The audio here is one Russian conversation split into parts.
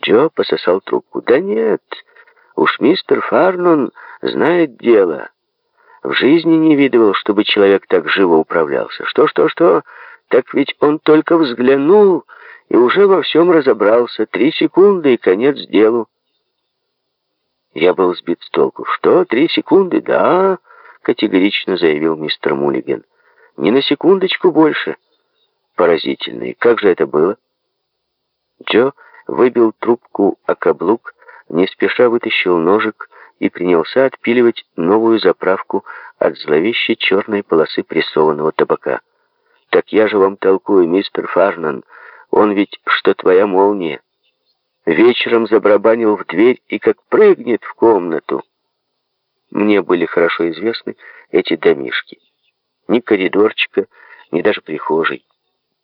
Джо пососал трубку. «Да нет, уж мистер Фарнон знает дело. В жизни не видывал, чтобы человек так живо управлялся. Что, что, что? Так ведь он только взглянул и уже во всем разобрался. Три секунды и конец делу». Я был сбит с толку. «Что, три секунды? Да!» — категорично заявил мистер Муллиган. «Ни на секундочку больше». «Поразительно. И как же это было?» Джо выбил трубку о каблук, не спеша вытащил ножик и принялся отпиливать новую заправку от зловещей черной полосы прессованного табака. «Так я же вам толкую, мистер Фарнан, он ведь что твоя молния. Вечером забрабанил в дверь и как прыгнет в комнату». Мне были хорошо известны эти домишки. Ни коридорчика, ни даже прихожей.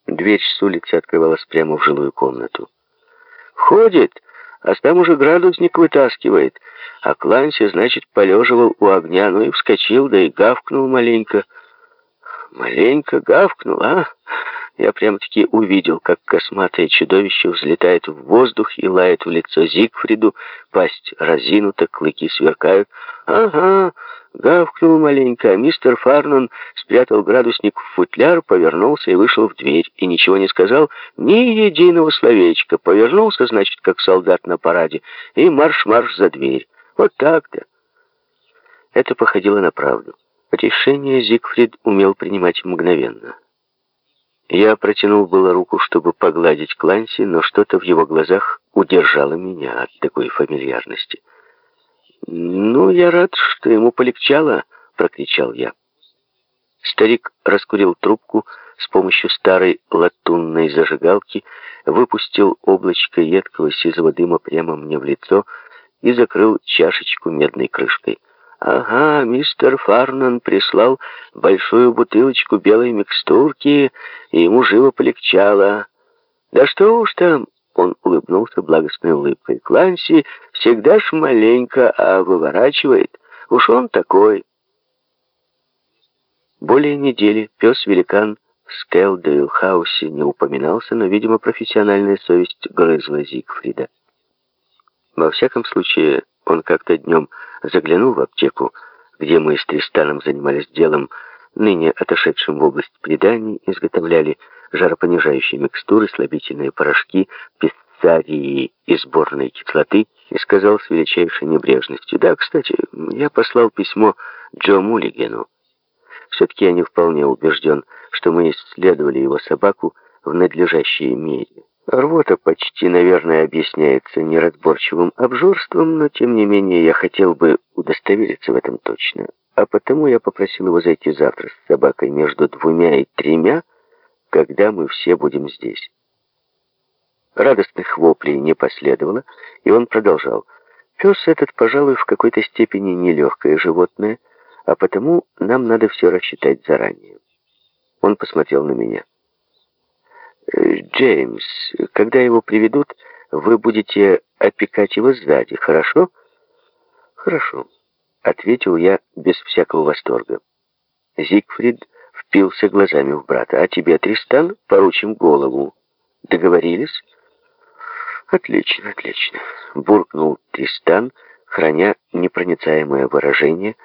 Дверь с улицы открывалась прямо в жилую комнату. Ходит, а там уже градусник вытаскивает. А Кланси, значит, полеживал у огня, ну и вскочил, да и гавкнул маленько. Маленько гавкнул, а? Я прямо-таки увидел, как косматое чудовище взлетает в воздух и лает в лицо Зигфриду, пасть разинута, клыки сверкают. Ага, гавкнул маленько, а мистер Фарнон спрятал градусник в футляр, повернулся и вышел в дверь, и ничего не сказал, ни единого словечка. Повернулся, значит, как солдат на параде, и марш-марш за дверь. Вот так-то. Это походило на правду. Решение Зигфрид умел принимать мгновенно. Я протянул было руку, чтобы погладить Кланси, но что-то в его глазах удержало меня от такой фамильярности. «Ну, я рад, что ему полегчало», — прокричал я. Старик раскурил трубку с помощью старой латунной зажигалки, выпустил облачко едкого сизого дыма прямо мне в лицо и закрыл чашечку медной крышкой. «Ага, мистер Фарнан прислал большую бутылочку белой микстурки, и ему живо полегчало. Да что уж там!» Он улыбнулся благостной улыбкой. «Кланси всегда ж маленько, а выворачивает. Уж он такой». Более недели пес-великан в Скелдейл-хаусе не упоминался, но, видимо, профессиональная совесть грызла Зигфрида. Во всяком случае, он как-то днем заглянул в аптеку, где мы с Тристаном занимались делом, ныне отошедшим в область преданий, изготовляли жаропонижающие микстуры, слабительные порошки, песцарии и сборной кислоты, и сказал с величайшей небрежностью, «Да, кстати, я послал письмо Джо Муллигену. Все-таки я не вполне убежден, что мы исследовали его собаку в надлежащей мере». Рвота почти, наверное, объясняется неразборчивым обжорством, но тем не менее я хотел бы удостовериться в этом точно. А потому я попросил его зайти завтра с собакой между двумя и тремя, когда мы все будем здесь. Радостных воплей не последовало, и он продолжал. Пес этот, пожалуй, в какой-то степени нелегкое животное, а потому нам надо все рассчитать заранее. Он посмотрел на меня. Джеймс, когда его приведут, вы будете опекать его сзади, хорошо? Хорошо, ответил я без всякого восторга. Зигфрид впился глазами в брата. А тебе, Тристан, поручим голову. Договорились? Отлично, отлично, буркнул Тристан, храня непроницаемое выражение,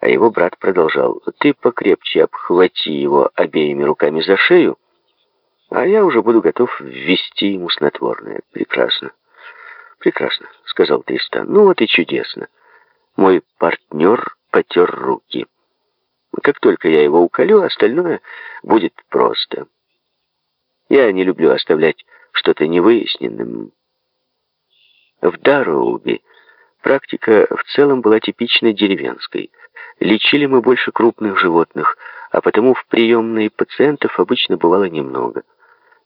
а его брат продолжал. Ты покрепче обхвати его обеими руками за шею, а я уже буду готов ввести ему снотворное. Прекрасно. Прекрасно, сказал Тристан. Ну вот и чудесно. Мой партнер потер руки. Как только я его уколю, остальное будет просто. Я не люблю оставлять что-то невыясненным. В Дарроуби практика в целом была типично деревенской. Лечили мы больше крупных животных, а потому в приемной пациентов обычно бывало немного.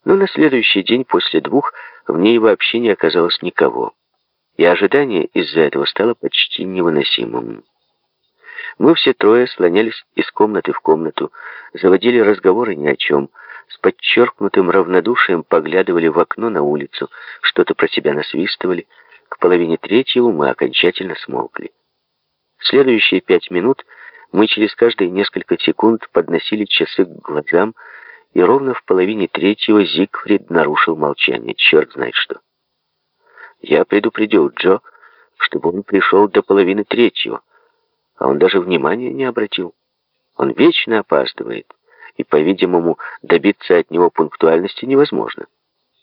Но на следующий день после двух в ней вообще не оказалось никого. И ожидание из-за этого стало почти невыносимым. Мы все трое слонялись из комнаты в комнату, заводили разговоры ни о чем, с подчеркнутым равнодушием поглядывали в окно на улицу, что-то про себя насвистывали. К половине третьего мы окончательно смолкли. В следующие пять минут мы через каждые несколько секунд подносили часы к глазам, и ровно в половине третьего Зигфрид нарушил молчание. Черт знает что. Я предупредил Джо, чтобы он пришел до половины третьего, а он даже внимания не обратил. Он вечно опаздывает, и, по-видимому, добиться от него пунктуальности невозможно.